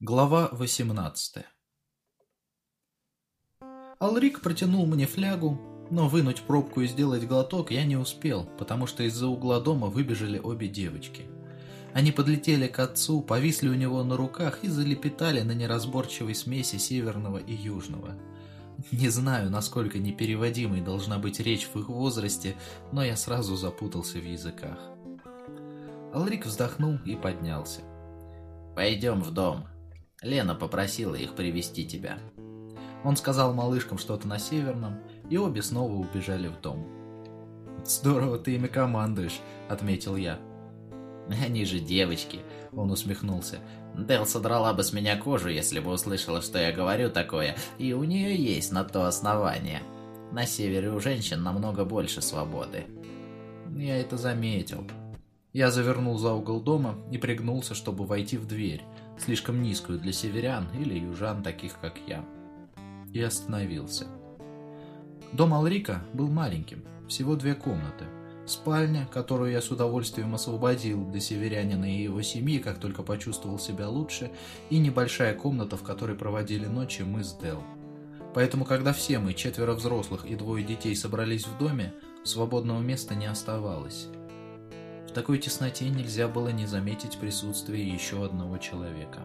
Глава 18 Алрик протянул мне флягу, но вынуть пробку и сделать глоток я не успел, потому что из-за угла дома выбежали обе девочки. Они подлетели к отцу, повисли у него на руках и залепетали на неразборчивой смеси северного и южного. Не знаю, насколько непереводимой должна быть речь в их возрасте, но я сразу запутался в языках. Алрик вздохнул и поднялся. «Пойдем в дом», Лена попросила их привести тебя. Он сказал малышкам что-то на северном, и обе снова убежали в дом. «Здорово ты ими командуешь», — отметил я. «Они же девочки», — он усмехнулся. «Дел содрала бы с меня кожу, если бы услышала, что я говорю такое, и у нее есть на то основание. На севере у женщин намного больше свободы». Я это заметил. Я завернул за угол дома и пригнулся, чтобы войти в дверь, слишком низкую для северян или южан, таких как я. И остановился. Дом Алрика был маленьким, всего две комнаты. Спальня, которую я с удовольствием освободил для северянина и его семьи, как только почувствовал себя лучше, и небольшая комната, в которой проводили ночи мы с Дел. Поэтому, когда все мы, четверо взрослых и двое детей, собрались в доме, свободного места не оставалось такой тесноте нельзя было не заметить присутствие еще одного человека.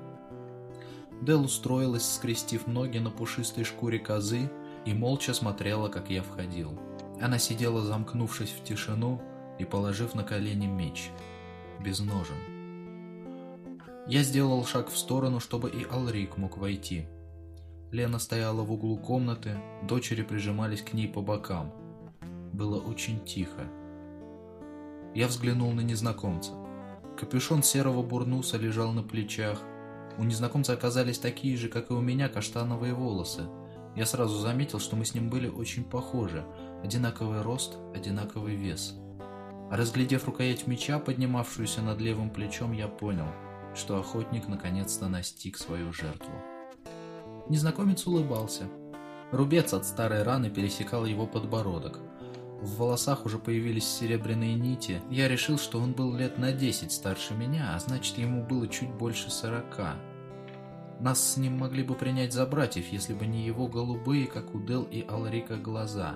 Дел устроилась, скрестив ноги на пушистой шкуре козы, и молча смотрела, как я входил. Она сидела, замкнувшись в тишину и положив на колени меч, без ножен. Я сделал шаг в сторону, чтобы и Алрик мог войти. Лена стояла в углу комнаты, дочери прижимались к ней по бокам. Было очень тихо. Я взглянул на незнакомца. Капюшон серого бурнуса лежал на плечах. У незнакомца оказались такие же, как и у меня, каштановые волосы. Я сразу заметил, что мы с ним были очень похожи. Одинаковый рост, одинаковый вес. Разглядев рукоять меча, поднимавшуюся над левым плечом, я понял, что охотник наконец-то настиг свою жертву. Незнакомец улыбался. Рубец от старой раны пересекал его подбородок – в волосах уже появились серебряные нити. Я решил, что он был лет на 10 старше меня, а значит ему было чуть больше 40. Нас с ним могли бы принять за братьев, если бы не его голубые, как у Дел и Алрика, глаза.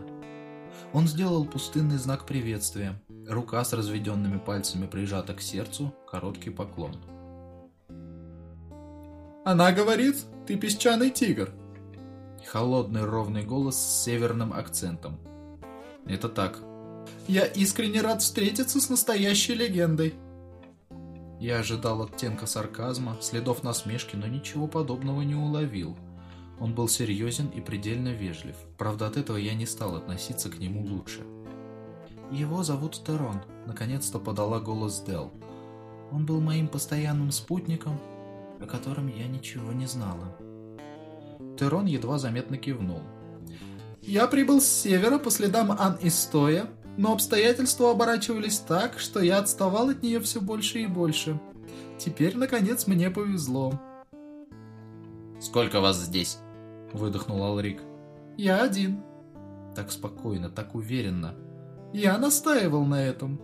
Он сделал пустынный знак приветствия. Рука с разведенными пальцами прижата к сердцу, короткий поклон. «Она говорит, ты песчаный тигр!» Холодный ровный голос с северным акцентом. Это так. Я искренне рад встретиться с настоящей легендой. Я ожидал оттенка сарказма, следов насмешки, но ничего подобного не уловил. Он был серьезен и предельно вежлив. Правда, от этого я не стал относиться к нему лучше. «Его зовут Терон», — наконец-то подала голос Дел. «Он был моим постоянным спутником, о котором я ничего не знала». Терон едва заметно кивнул. Я прибыл с севера по следам Ан-Истоя, но обстоятельства оборачивались так, что я отставал от нее все больше и больше. Теперь, наконец, мне повезло. «Сколько вас здесь?» — выдохнул Алрик. «Я один». Так спокойно, так уверенно. «Я настаивал на этом».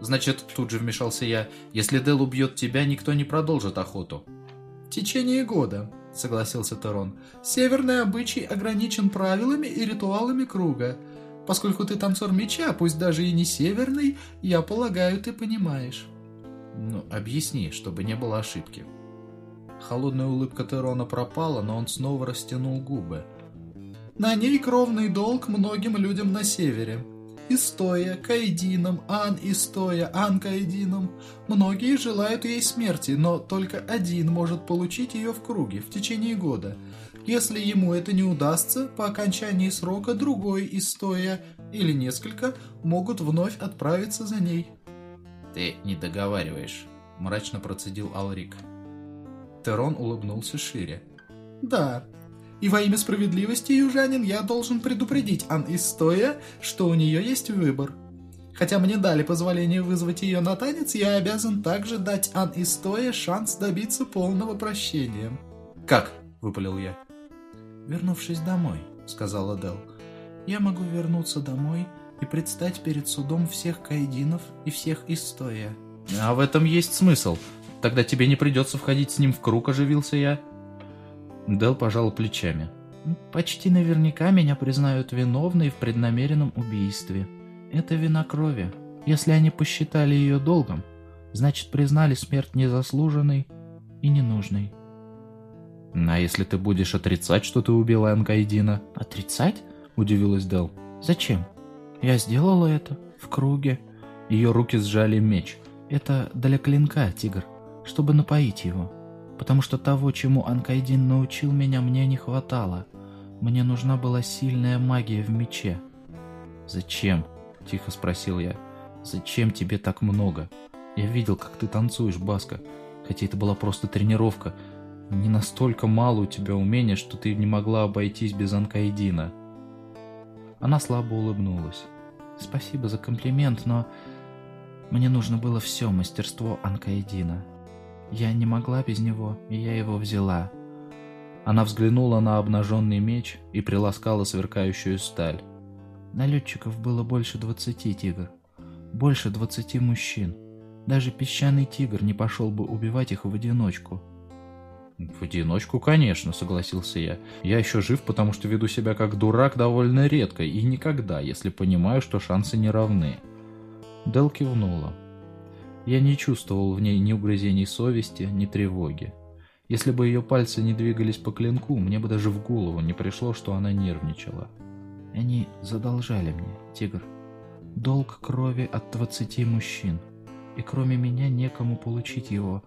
«Значит, тут же вмешался я, если Дел убьет тебя, никто не продолжит охоту». «В течение года», — согласился Терон. «Северный обычай ограничен правилами и ритуалами круга. Поскольку ты танцор меча, пусть даже и не северный, я полагаю, ты понимаешь». «Ну, объясни, чтобы не было ошибки». Холодная улыбка Терона пропала, но он снова растянул губы. «На ней кровный долг многим людям на севере. Истоя, Кайдином, Ан Истоя, Ан Кайдином. Многие желают ей смерти, но только один может получить ее в круге в течение года. Если ему это не удастся, по окончании срока другой Истоя или несколько могут вновь отправиться за ней. «Ты не договариваешь», – мрачно процедил Алрик. Терон улыбнулся шире. «Да, и во имя справедливости, южанин, я должен предупредить Ан Истоя, что у нее есть выбор. Хотя мне дали позволение вызвать ее на танец, я обязан также дать Ан Истоя шанс добиться полного прощения. «Как?» – выпалил я. «Вернувшись домой», – сказала Дел. «Я могу вернуться домой и предстать перед судом всех кайдинов и всех Истоя». «А в этом есть смысл», Тогда тебе не придется входить с ним в круг, оживился я. Дел пожал плечами. Почти наверняка меня признают виновной в преднамеренном убийстве. Это вина крови. Если они посчитали ее долгом, значит признали смерть незаслуженной и ненужной. А если ты будешь отрицать, что ты убила Анкайдина? Отрицать? Удивилась Дел. Зачем? Я сделала это в круге. Ее руки сжали меч. Это для клинка, тигр, чтобы напоить его. Потому что того, чему Анкайдин научил меня, мне не хватало. Мне нужна была сильная магия в мече. «Зачем?» – тихо спросил я. «Зачем тебе так много? Я видел, как ты танцуешь, Баска. Хотя это была просто тренировка. Не настолько мало у тебя умения, что ты не могла обойтись без Анкайдина». Она слабо улыбнулась. «Спасибо за комплимент, но мне нужно было все мастерство Анкайдина. Я не могла без него, и я его взяла». Она взглянула на обнаженный меч и приласкала сверкающую сталь. Налетчиков было больше двадцати, тигр. Больше двадцати мужчин. Даже песчаный тигр не пошел бы убивать их в одиночку. «В одиночку, конечно», — согласился я. «Я еще жив, потому что веду себя как дурак довольно редко и никогда, если понимаю, что шансы не равны». Дел кивнула. Я не чувствовал в ней ни угрызений совести, ни тревоги. Если бы ее пальцы не двигались по клинку, мне бы даже в голову не пришло, что она нервничала. Они задолжали мне, тигр. Долг крови от двадцати мужчин. И кроме меня некому получить его,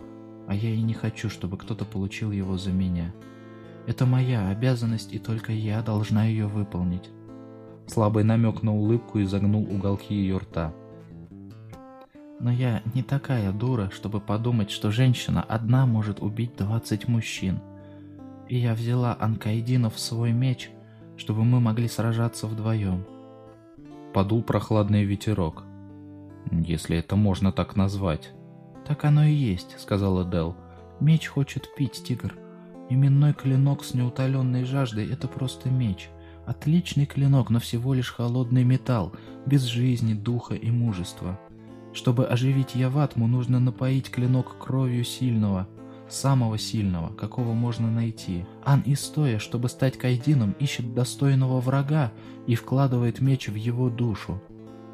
а я и не хочу, чтобы кто-то получил его за меня. Это моя обязанность, и только я должна ее выполнить. Слабый намек на улыбку изогнул уголки ее рта. Но я не такая дура, чтобы подумать, что женщина одна может убить двадцать мужчин. И я взяла Анкайдина в свой меч, чтобы мы могли сражаться вдвоем. Подул прохладный ветерок. Если это можно так назвать. «Так оно и есть», — сказала Дел. «Меч хочет пить, тигр. Именной клинок с неутоленной жаждой — это просто меч. Отличный клинок, но всего лишь холодный металл, без жизни, духа и мужества. Чтобы оживить Яватму, нужно напоить клинок кровью сильного, самого сильного, какого можно найти. Ан Истоя, чтобы стать Кайдином, ищет достойного врага и вкладывает меч в его душу.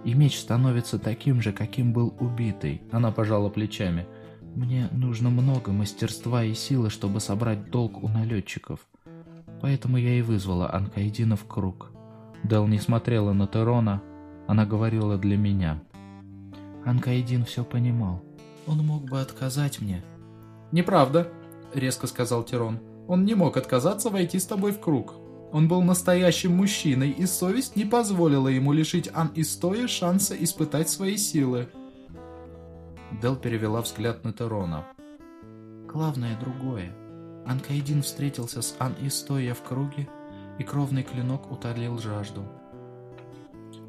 И меч становится таким же, каким был убитый. Она пожала плечами. Мне нужно много мастерства и силы, чтобы собрать долг у налетчиков. Поэтому я и вызвала Анкайдина в круг. Дел не смотрела на Терона, она говорила для меня. Анкаидин все понимал. Он мог бы отказать мне. «Неправда», — резко сказал Тирон. «Он не мог отказаться войти с тобой в круг. Он был настоящим мужчиной, и совесть не позволила ему лишить Ан Истоя шанса испытать свои силы». Дел перевела взгляд на Терона. «Главное другое. Анкаидин встретился с Ан Истоя в круге, и кровный клинок утолил жажду».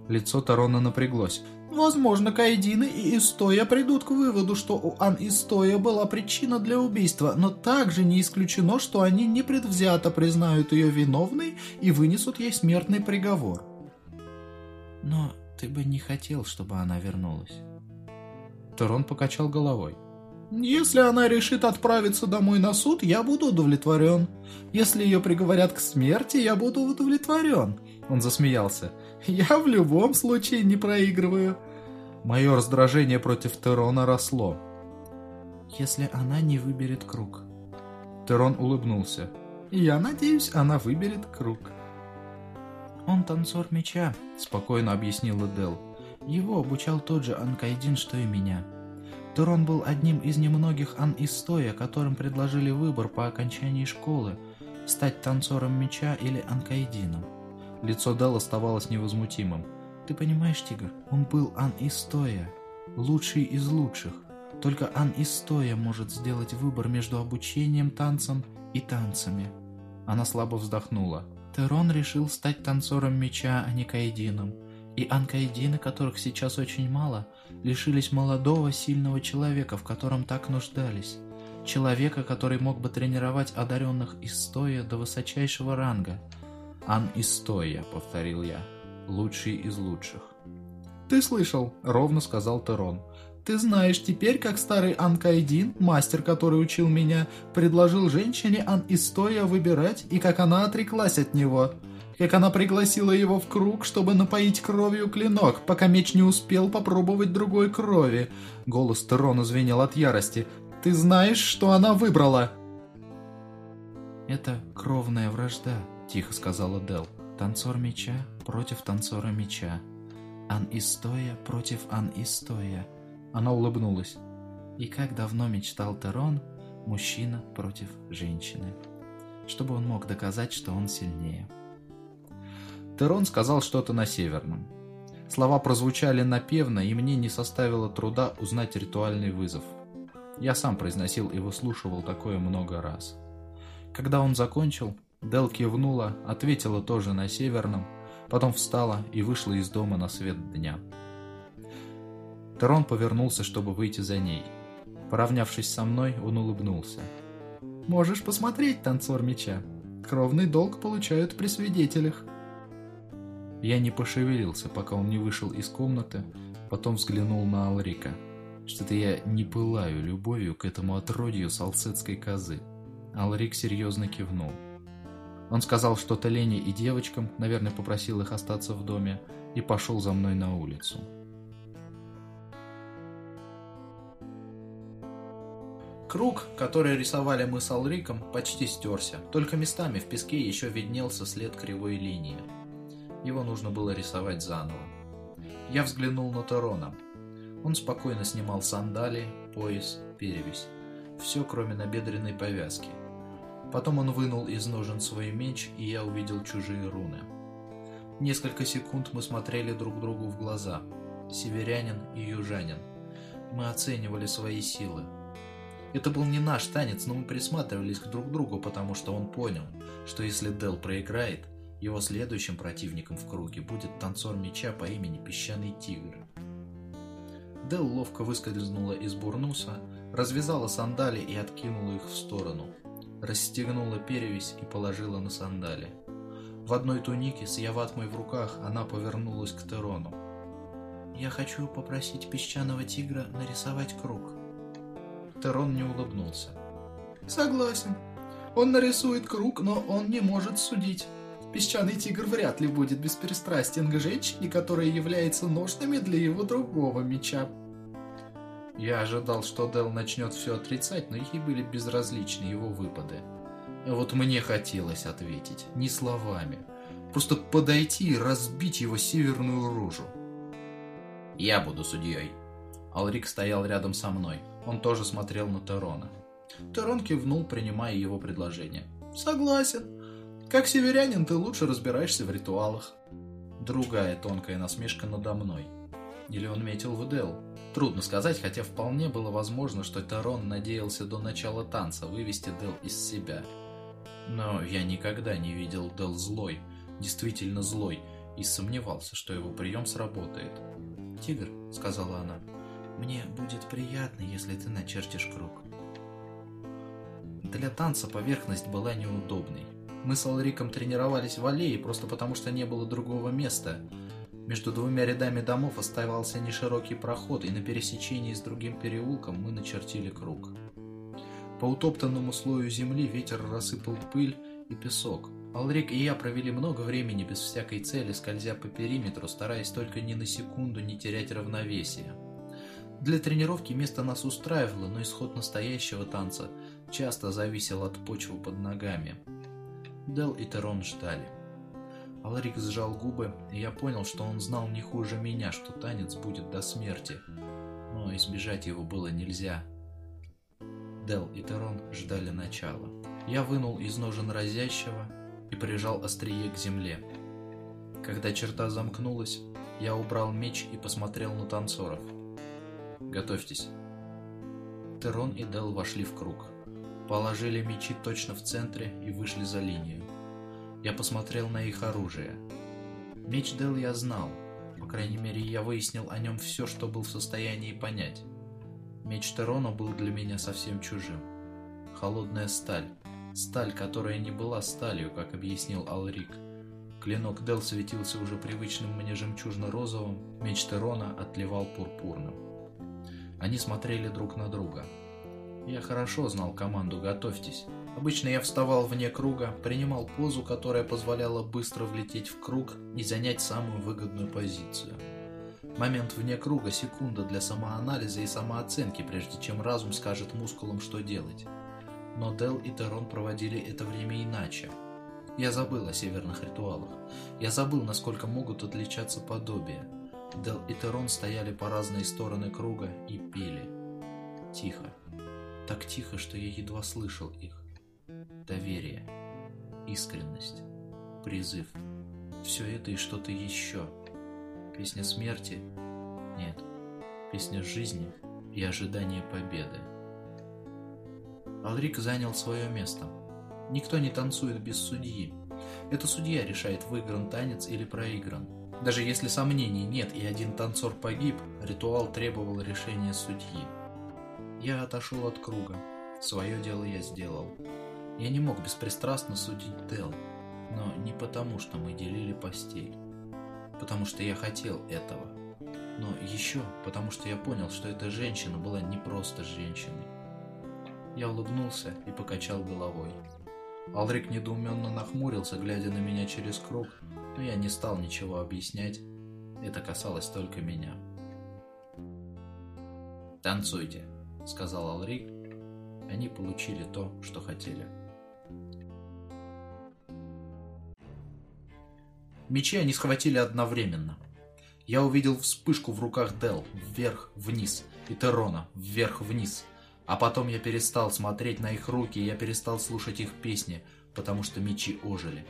Лицо Тарона напряглось. Возможно, Кайдины и Истоя придут к выводу, что у Ан Истоя была причина для убийства, но также не исключено, что они непредвзято признают ее виновной и вынесут ей смертный приговор. Но ты бы не хотел, чтобы она вернулась. Тарон покачал головой. Если она решит отправиться домой на суд, я буду удовлетворен. Если ее приговорят к смерти, я буду удовлетворен. Он засмеялся. Я в любом случае не проигрываю. Мое раздражение против Терона росло. Если она не выберет круг. Терон улыбнулся. Я надеюсь, она выберет круг. Он танцор меча, спокойно объяснила Дел. Его обучал тот же Анкайдин, что и меня. Терон был одним из немногих ан-истоя, которым предложили выбор по окончании школы – стать танцором меча или анкайдином. Лицо Дел оставалось невозмутимым. «Ты понимаешь, Тигр, он был Ан-Истоя, лучший из лучших. Только Ан-Истоя может сделать выбор между обучением танцам и танцами». Она слабо вздохнула. Терон решил стать танцором меча, а не кайдином. И анкайдины, которых сейчас очень мало, лишились молодого, сильного человека, в котором так нуждались. Человека, который мог бы тренировать одаренных из стоя до высочайшего ранга – Ан Истоя, повторил я. Лучший из лучших. Ты слышал, ровно сказал Терон. Ты знаешь теперь, как старый Анкайдин, мастер, который учил меня, предложил женщине Ан-Истоя выбирать, и как она отреклась от него. Как она пригласила его в круг, чтобы напоить кровью клинок, пока меч не успел попробовать другой крови. Голос Терона звенел от ярости. «Ты знаешь, что она выбрала?» «Это кровная вражда», — тихо сказала Дел. «Танцор меча против танцора меча. Ан-Истоя против Ан-Истоя». Она улыбнулась. И как давно мечтал Терон, мужчина против женщины. Чтобы он мог доказать, что он сильнее. Терон сказал что-то на северном. Слова прозвучали напевно, и мне не составило труда узнать ритуальный вызов. Я сам произносил и выслушивал такое много раз. Когда он закончил, Дел кивнула, ответила тоже на северном, потом встала и вышла из дома на свет дня. Терон повернулся, чтобы выйти за ней. Поравнявшись со мной, он улыбнулся. «Можешь посмотреть, танцор меча. Кровный долг получают при свидетелях». Я не пошевелился, пока он не вышел из комнаты, потом взглянул на Алрика. Что-то я не пылаю любовью к этому отродью салцетской козы. Алрик серьезно кивнул. Он сказал что-то Лене и девочкам, наверное, попросил их остаться в доме, и пошел за мной на улицу. Круг, который рисовали мы с Алриком, почти стерся, только местами в песке еще виднелся след кривой линии. Его нужно было рисовать заново. Я взглянул на Тарона. Он спокойно снимал сандалии, пояс, перевязь. Все, кроме набедренной повязки. Потом он вынул из ножен свой меч, и я увидел чужие руны. Несколько секунд мы смотрели друг другу в глаза. Северянин и южанин. Мы оценивали свои силы. Это был не наш танец, но мы присматривались к друг другу, потому что он понял, что если Дел проиграет, его следующим противником в круге будет танцор меча по имени Песчаный Тигр. Дел ловко выскользнула из бурнуса, развязала сандали и откинула их в сторону. Расстегнула перевязь и положила на сандали. В одной тунике с яватмой в руках она повернулась к Терону. «Я хочу попросить песчаного тигра нарисовать круг», Терон не улыбнулся. «Согласен. Он нарисует круг, но он не может судить. Песчаный тигр вряд ли будет беспристрастен к женщине, которая является ножными для его другого меча». Я ожидал, что Дел начнет все отрицать, но ей были безразличны его выпады. Вот мне хотелось ответить, не словами. Просто подойти и разбить его северную рожу. «Я буду судьей». Алрик стоял рядом со мной. Он тоже смотрел на Терона. Терон кивнул, принимая его предложение. «Согласен. Как северянин ты лучше разбираешься в ритуалах». Другая тонкая насмешка надо мной. Или он метил в Дел? Трудно сказать, хотя вполне было возможно, что Терон надеялся до начала танца вывести Дел из себя. Но я никогда не видел Дел злой, действительно злой, и сомневался, что его прием сработает. «Тигр», — сказала она, мне будет приятно, если ты начертишь круг. Для танца поверхность была неудобной. Мы с Алриком тренировались в аллее просто потому, что не было другого места. Между двумя рядами домов оставался неширокий проход, и на пересечении с другим переулком мы начертили круг. По утоптанному слою земли ветер рассыпал пыль и песок. Алрик и я провели много времени без всякой цели, скользя по периметру, стараясь только ни на секунду не терять равновесие. Для тренировки место нас устраивало, но исход настоящего танца часто зависел от почвы под ногами. Дел и Терон ждали. Алрик сжал губы, и я понял, что он знал не хуже меня, что танец будет до смерти. Но избежать его было нельзя. Дел и Терон ждали начала. Я вынул из ножен разящего и прижал острие к земле. Когда черта замкнулась, я убрал меч и посмотрел на танцоров. Готовьтесь. Терон и Дел вошли в круг. Положили мечи точно в центре и вышли за линию. Я посмотрел на их оружие. Меч Дел я знал. По крайней мере, я выяснил о нем все, что был в состоянии понять. Меч Терона был для меня совсем чужим. Холодная сталь. Сталь, которая не была сталью, как объяснил Алрик. Клинок Дел светился уже привычным мне жемчужно-розовым, меч Терона отливал пурпурным. Они смотрели друг на друга. Я хорошо знал команду «Готовьтесь». Обычно я вставал вне круга, принимал позу, которая позволяла быстро влететь в круг и занять самую выгодную позицию. Момент вне круга – секунда для самоанализа и самооценки, прежде чем разум скажет мускулам, что делать. Но Дел и Терон проводили это время иначе. Я забыл о северных ритуалах. Я забыл, насколько могут отличаться подобия. Дел и Терон стояли по разные стороны круга и пели. Тихо. Так тихо, что я едва слышал их. Доверие, искренность, призыв. Все это и что-то еще. Песня смерти? Нет. Песня жизни и ожидания победы. Алрик занял свое место. Никто не танцует без судьи. Это судья решает, выигран танец или проигран. Даже если сомнений нет и один танцор погиб, ритуал требовал решения судьи. Я отошел от круга. Свое дело я сделал. Я не мог беспристрастно судить Дел, но не потому, что мы делили постель. Потому что я хотел этого. Но еще потому, что я понял, что эта женщина была не просто женщиной. Я улыбнулся и покачал головой. Алрик недоуменно нахмурился, глядя на меня через круг, но я не стал ничего объяснять. Это касалось только меня. «Танцуйте», — сказал Алрик. Они получили то, что хотели. Мечи они схватили одновременно. Я увидел вспышку в руках Дел, вверх-вниз, и Терона, вверх-вниз. А потом я перестал смотреть на их руки, и я перестал слушать их песни, потому что мечи ожили.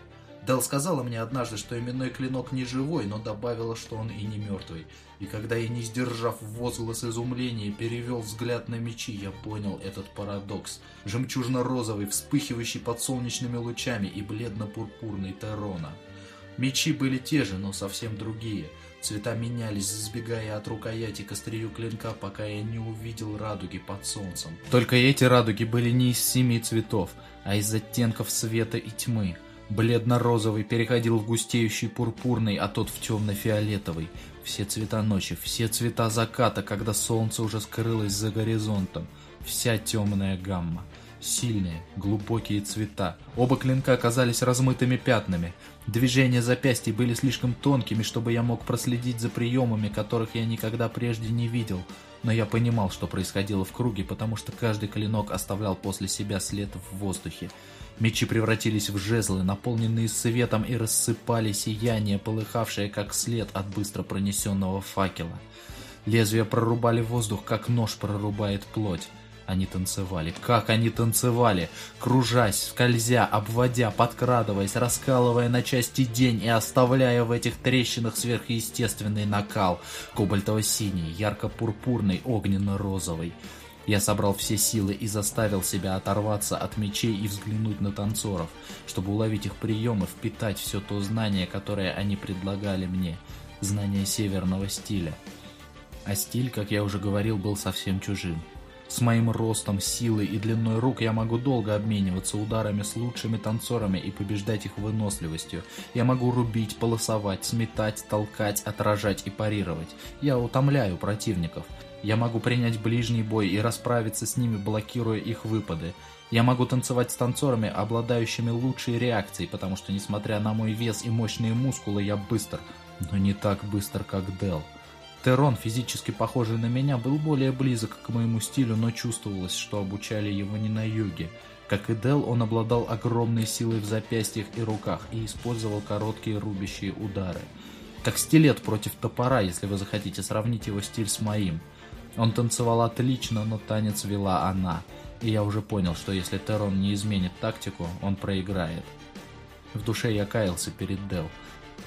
Дел сказала мне однажды, что именной клинок не живой, но добавила, что он и не мертвый. И когда я, не сдержав возглас изумления, перевел взгляд на мечи, я понял этот парадокс. Жемчужно-розовый, вспыхивающий под солнечными лучами и бледно-пурпурный Терона. Мечи были те же, но совсем другие. Цвета менялись, сбегая от рукояти к острию клинка, пока я не увидел радуги под солнцем. Только эти радуги были не из семи цветов, а из оттенков света и тьмы. Бледно-розовый переходил в густеющий пурпурный, а тот в темно-фиолетовый. Все цвета ночи, все цвета заката, когда солнце уже скрылось за горизонтом. Вся темная гамма. Сильные, глубокие цвета. Оба клинка оказались размытыми пятнами. Движения запястья были слишком тонкими, чтобы я мог проследить за приемами, которых я никогда прежде не видел. Но я понимал, что происходило в круге, потому что каждый клинок оставлял после себя след в воздухе. Мечи превратились в жезлы, наполненные светом и рассыпали сияние, полыхавшее как след от быстро пронесенного факела. Лезвия прорубали воздух, как нож прорубает плоть. Они танцевали. Как они танцевали! Кружась, скользя, обводя, подкрадываясь, раскалывая на части день и оставляя в этих трещинах сверхъестественный накал. Кобальтово-синий, ярко-пурпурный, огненно-розовый. Я собрал все силы и заставил себя оторваться от мечей и взглянуть на танцоров, чтобы уловить их приемы, впитать все то знание, которое они предлагали мне, знание северного стиля. А стиль, как я уже говорил, был совсем чужим. С моим ростом, силой и длиной рук я могу долго обмениваться ударами с лучшими танцорами и побеждать их выносливостью. Я могу рубить, полосовать, сметать, толкать, отражать и парировать. Я утомляю противников. Я могу принять ближний бой и расправиться с ними, блокируя их выпады. Я могу танцевать с танцорами, обладающими лучшей реакцией, потому что, несмотря на мой вес и мощные мускулы, я быстр, но не так быстр, как Дел. Терон, физически похожий на меня, был более близок к моему стилю, но чувствовалось, что обучали его не на юге. Как и Дел, он обладал огромной силой в запястьях и руках и использовал короткие рубящие удары. Как стилет против топора, если вы захотите сравнить его стиль с моим – он танцевал отлично, но танец вела она. И я уже понял, что если Терон не изменит тактику, он проиграет. В душе я каялся перед Дел.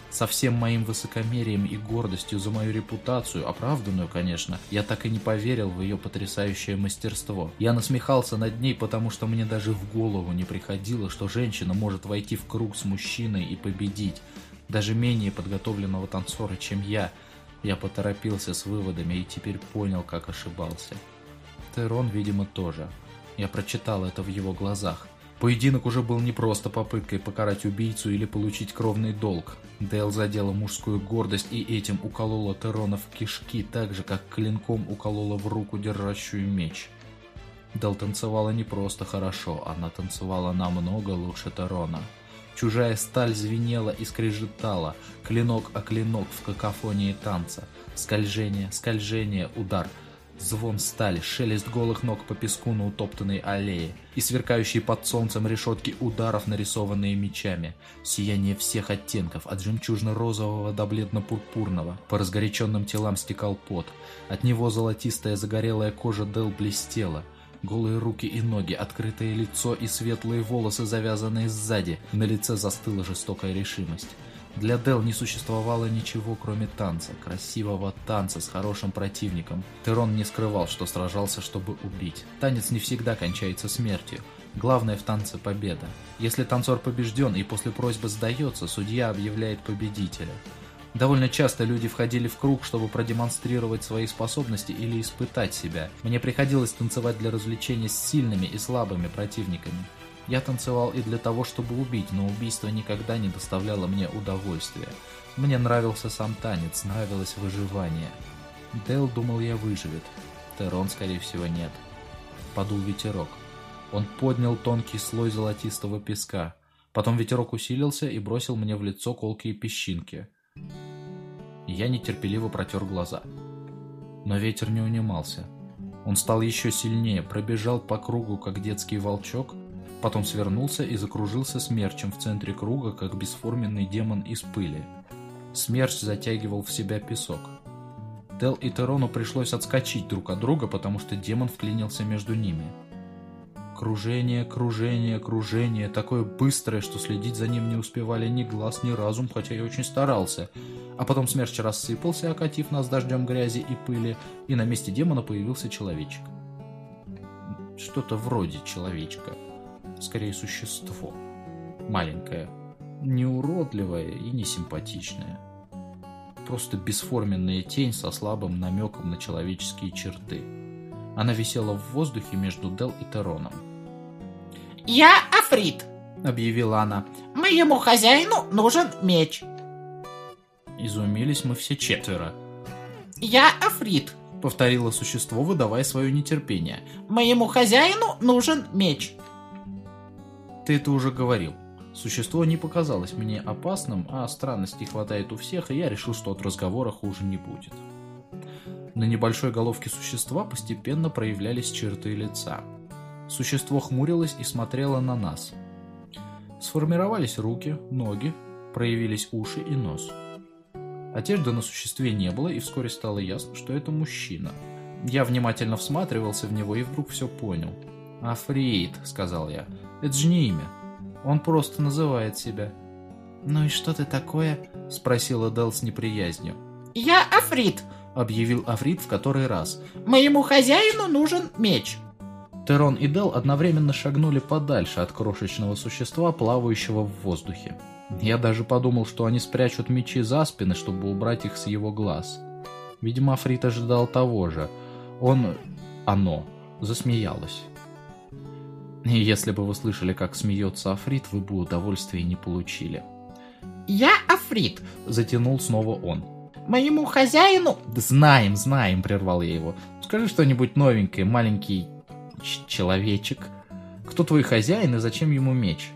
Со всем моим высокомерием и гордостью за мою репутацию, оправданную, конечно, я так и не поверил в ее потрясающее мастерство. Я насмехался над ней, потому что мне даже в голову не приходило, что женщина может войти в круг с мужчиной и победить. Даже менее подготовленного танцора, чем я – я поторопился с выводами и теперь понял, как ошибался. Терон, видимо, тоже. Я прочитал это в его глазах. Поединок уже был не просто попыткой покарать убийцу или получить кровный долг. Дейл задела мужскую гордость и этим уколола Терона в кишки, так же, как клинком уколола в руку, держащую меч. Дел танцевала не просто хорошо, она танцевала намного лучше Терона. Чужая сталь звенела и скрежетала, клинок о клинок в какофонии танца. Скольжение, скольжение, удар — Звон стали, шелест голых ног по песку на утоптанной аллее и сверкающие под солнцем решетки ударов, нарисованные мечами. Сияние всех оттенков, от жемчужно-розового до бледно-пурпурного. По разгоряченным телам стекал пот. От него золотистая загорелая кожа Дел блестела. Голые руки и ноги, открытое лицо и светлые волосы, завязанные сзади. На лице застыла жестокая решимость. Для Дел не существовало ничего, кроме танца, красивого танца с хорошим противником. Терон не скрывал, что сражался, чтобы убить. Танец не всегда кончается смертью. Главное в танце победа. Если танцор побежден и после просьбы сдается, судья объявляет победителя. Довольно часто люди входили в круг, чтобы продемонстрировать свои способности или испытать себя. Мне приходилось танцевать для развлечения с сильными и слабыми противниками. Я танцевал и для того, чтобы убить, но убийство никогда не доставляло мне удовольствия. Мне нравился сам танец, нравилось выживание. Дэл думал, я выживет. Терон, скорее всего, нет. Подул ветерок. Он поднял тонкий слой золотистого песка. Потом ветерок усилился и бросил мне в лицо колкие песчинки. Я нетерпеливо протер глаза. Но ветер не унимался. Он стал еще сильнее, пробежал по кругу, как детский волчок, Потом свернулся и закружился смерчем в центре круга, как бесформенный демон из пыли. Смерч затягивал в себя песок. Дел и Терону пришлось отскочить друг от друга, потому что демон вклинился между ними. Кружение, кружение, кружение, такое быстрое, что следить за ним не успевали ни глаз, ни разум, хотя я очень старался. А потом смерч рассыпался, окатив нас дождем грязи и пыли, и на месте демона появился человечек. Что-то вроде человечка скорее существо. Маленькое, не уродливое и не симпатичное. Просто бесформенная тень со слабым намеком на человеческие черты. Она висела в воздухе между Дел и Тероном. «Я Африт», — объявила она. «Моему хозяину нужен меч». Изумились мы все четверо. «Я Африт», — повторило существо, выдавая свое нетерпение. «Моему хозяину нужен меч». Ты это уже говорил. Существо не показалось мне опасным, а странностей хватает у всех, и я решил, что от разговора хуже не будет. На небольшой головке существа постепенно проявлялись черты лица. Существо хмурилось и смотрело на нас. Сформировались руки, ноги, проявились уши и нос. Одежды на существе не было, и вскоре стало ясно, что это мужчина. Я внимательно всматривался в него и вдруг все понял. «Африт», — сказал я, это же не имя. Он просто называет себя. «Ну и что ты такое?» – спросила Дел с неприязнью. «Я Африт», – объявил Африт в который раз. «Моему хозяину нужен меч». Терон и Дел одновременно шагнули подальше от крошечного существа, плавающего в воздухе. Я даже подумал, что они спрячут мечи за спины, чтобы убрать их с его глаз. Видимо, Африт ожидал того же. Он... оно... засмеялось. И если бы вы слышали, как смеется Африт, вы бы удовольствия не получили. «Я Африт», — затянул снова он. «Моему хозяину...» «Знаем, знаем», — прервал я его. «Скажи что-нибудь новенькое, маленький человечек. Кто твой хозяин и зачем ему меч?»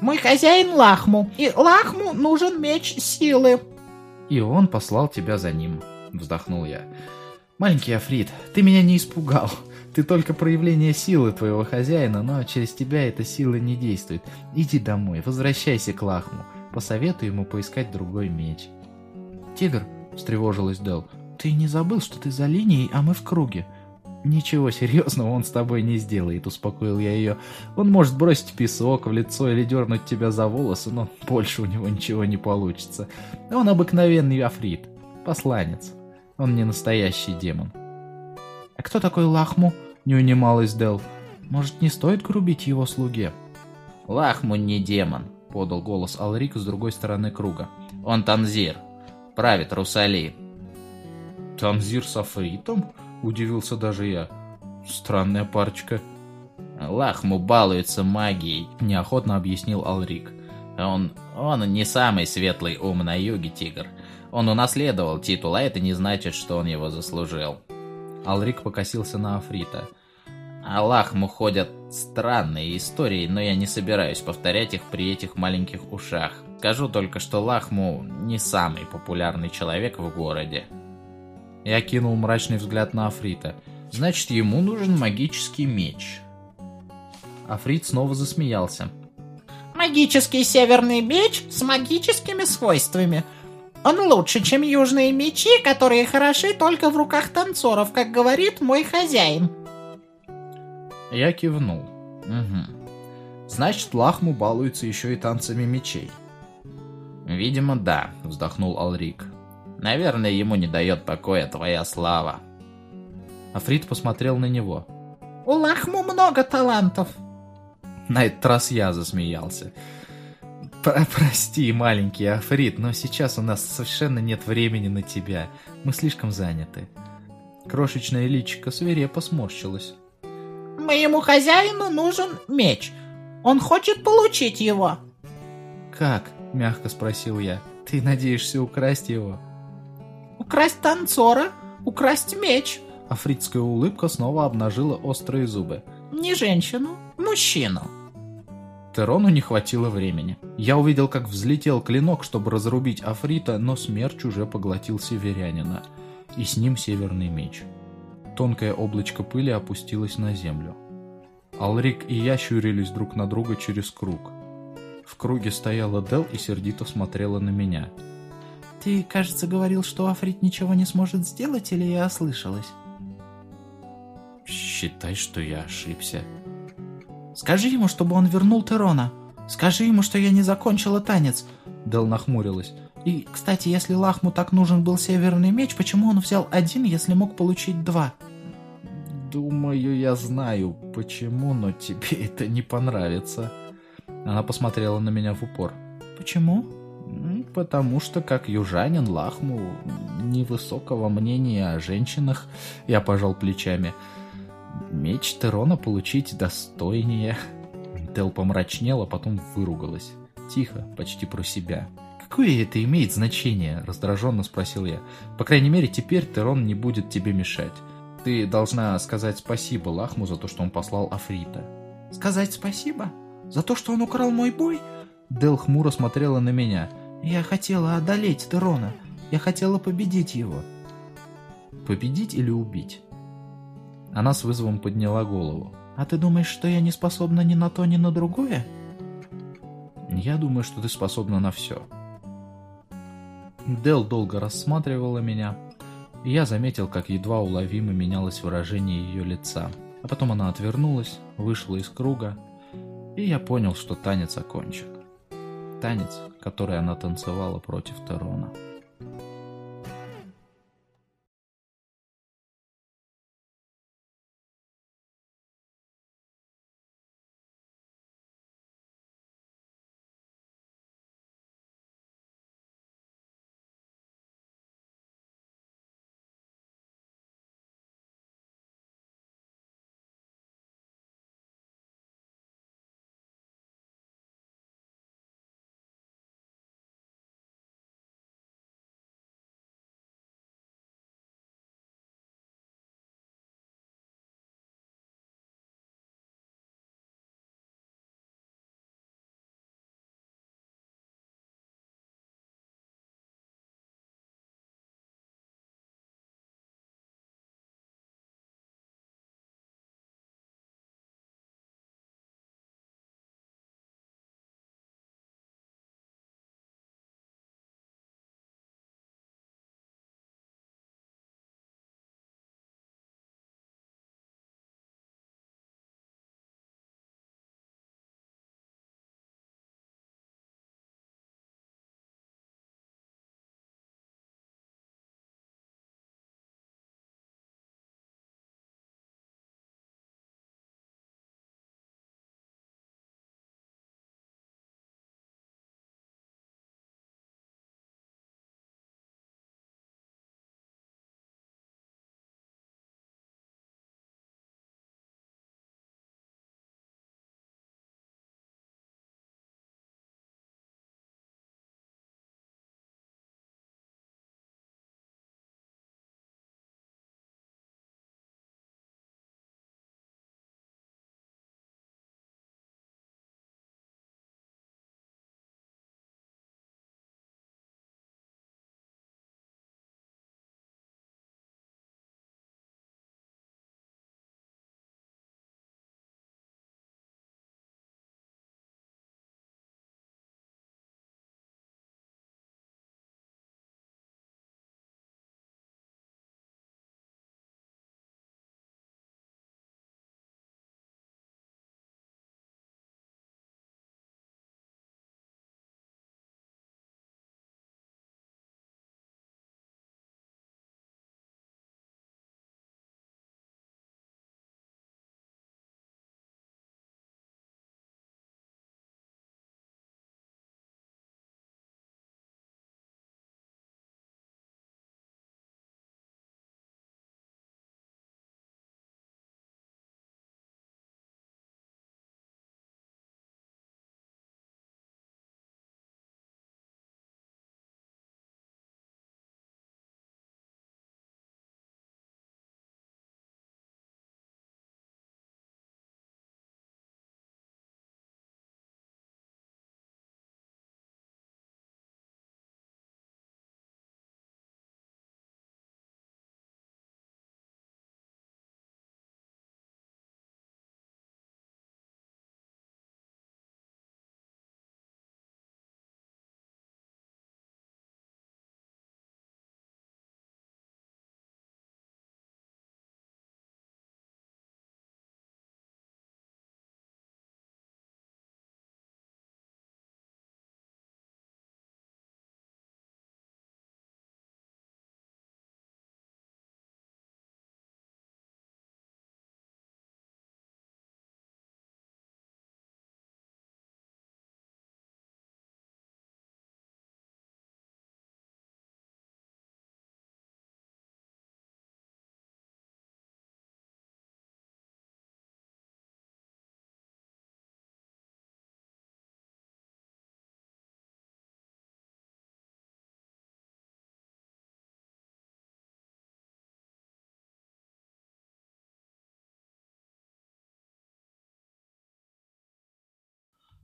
«Мой хозяин Лахму, и Лахму нужен меч силы». «И он послал тебя за ним», — вздохнул я. «Маленький Африт, ты меня не испугал. Ты только проявление силы твоего хозяина, но через тебя эта сила не действует. Иди домой, возвращайся к Лахму. Посоветуй ему поискать другой меч. Тигр, встревожилась Дел, ты не забыл, что ты за линией, а мы в круге? «Ничего серьезного он с тобой не сделает», — успокоил я ее. «Он может бросить песок в лицо или дернуть тебя за волосы, но больше у него ничего не получится. Он обыкновенный африт, посланец. Он не настоящий демон». «А кто такой Лахму?» — не унималась Дел. «Может, не стоит грубить его слуге?» «Лахму не демон», — подал голос Алрик с другой стороны круга. «Он Танзир. Правит Русали». «Танзир с Афритом?» — удивился даже я. «Странная парочка». Лахму балуется магией, неохотно объяснил Алрик. Он, он не самый светлый ум на юге, Тигр. Он унаследовал титул, а это не значит, что он его заслужил. Алрик покосился на Африта. Аллахму ходят странные истории, но я не собираюсь повторять их при этих маленьких ушах. Скажу только, что Лахму не самый популярный человек в городе. Я кинул мрачный взгляд на Африта. Значит, ему нужен магический меч. Африт снова засмеялся. Магический северный меч с магическими свойствами. Он лучше, чем южные мечи, которые хороши только в руках танцоров, как говорит мой хозяин. Я кивнул. Угу. Значит, Лахму балуется еще и танцами мечей. Видимо, да, вздохнул Алрик. Наверное, ему не дает покоя твоя слава. Африт посмотрел на него. У Лахму много талантов. На этот раз я засмеялся. Про Прости, маленький Африт, но сейчас у нас совершенно нет времени на тебя. Мы слишком заняты. Крошечное личико свирепо сморщилось. Моему хозяину нужен меч. Он хочет получить его. Как? Мягко спросил я. Ты надеешься украсть его? Украсть танцора, украсть меч. Афритская улыбка снова обнажила острые зубы. Не женщину, мужчину. Терону не хватило времени. Я увидел, как взлетел клинок, чтобы разрубить Африта, но смерч уже поглотил северянина. И с ним северный меч. Тонкое облачко пыли опустилось на землю. Алрик и я щурились друг на друга через круг. В круге стояла Дел и сердито смотрела на меня. «Ты, кажется, говорил, что Африт ничего не сможет сделать, или я ослышалась?» «Считай, что я ошибся», Скажи ему, чтобы он вернул Терона. Скажи ему, что я не закончила танец. Дел нахмурилась. И, кстати, если Лахму так нужен был северный меч, почему он взял один, если мог получить два? Думаю, я знаю, почему, но тебе это не понравится. Она посмотрела на меня в упор. Почему? Потому что, как южанин, Лахму невысокого мнения о женщинах, я пожал плечами. Меч Терона получить достойнее. Тел помрачнела, потом выругалась. Тихо, почти про себя. «Какое это имеет значение?» – раздраженно спросил я. «По крайней мере, теперь Терон не будет тебе мешать. Ты должна сказать спасибо Лахму за то, что он послал Африта». «Сказать спасибо? За то, что он украл мой бой?» Дел хмуро смотрела на меня. «Я хотела одолеть Терона. Я хотела победить его». «Победить или убить?» Она с вызовом подняла голову. «А ты думаешь, что я не способна ни на то, ни на другое?» «Я думаю, что ты способна на все». Дел долго рассматривала меня, и я заметил, как едва уловимо менялось выражение ее лица. А потом она отвернулась, вышла из круга, и я понял, что танец окончен. Танец, который она танцевала против Терона.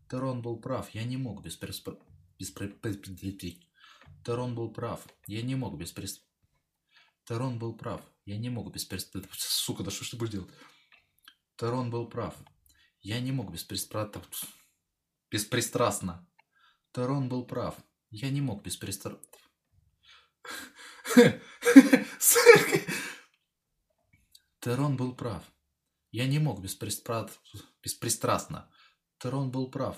Терон был прав, я не мог беспреспро... Беспре... Терон был прав, я не мог беспрес... Терон был прав, я не мог беспрес... Сука, да что ж ты будешь делать? Терон был прав, я не мог беспристрастно... Беспристрастно. Терон был прав, я не мог беспристрастно... Терон был прав. Я не мог беспристра... беспристрастно. Терон был прав.